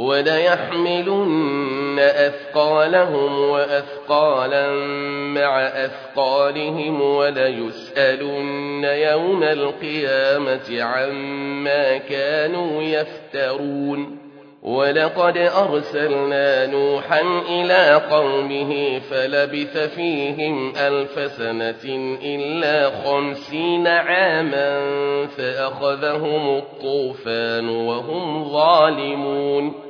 وليحملن أثقالهم وأثقالا مع أثقالهم وليسألن يوم القيامة عما كانوا يفترون. ولقد أرسلنا نوحا إلى قومه فلبث فيهم ألف سنة إلا خمسين عاما فأخذهم الطوفان وهم ظالمون.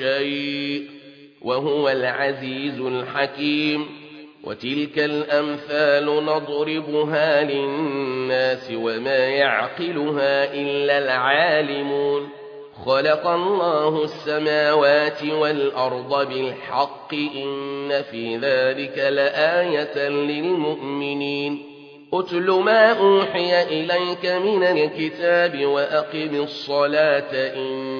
شيء وهو العزيز الحكيم. وتلك الأمثال نضربها للناس وما يعقلها إلا العالمون. خلق الله السماوات والأرض بالحق إن في ذلك لآية للمؤمنين. أتل ما أوحي إليك من الكتاب وأقم الصلاة إن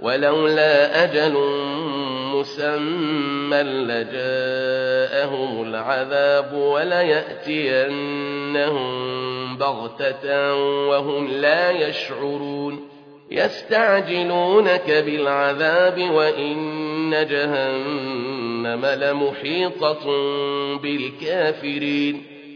ولولا أجل مسمى لجاءهم العذاب وليأتينهم بغتة وهم لا يشعرون. يستعجلونك بالعذاب وإن جهنم لمحيطة بالكافرين.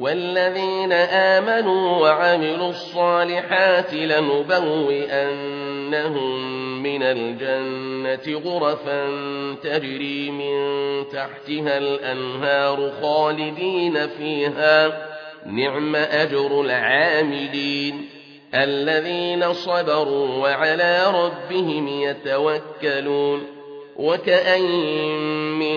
والذين آمنوا وعملوا الصالحات لنبوئنهم من الجنة غرفا تجري من تحتها الأنهار خالدين فيها. نعم أجر العاملين الذين صبروا وعلى ربهم يتوكلون. وكأين من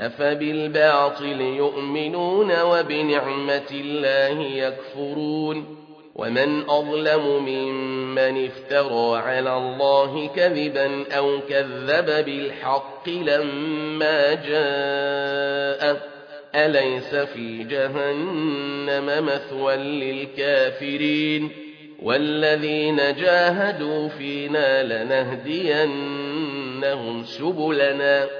أفبالباطل يؤمنون وبنعمة الله يكفرون ومن أظلم ممن افترى على الله كذبا أو كذب بالحق لما جاء أليس في جهنم مثوى للكافرين والذين جاهدوا فينا لنهدينهم سبلنا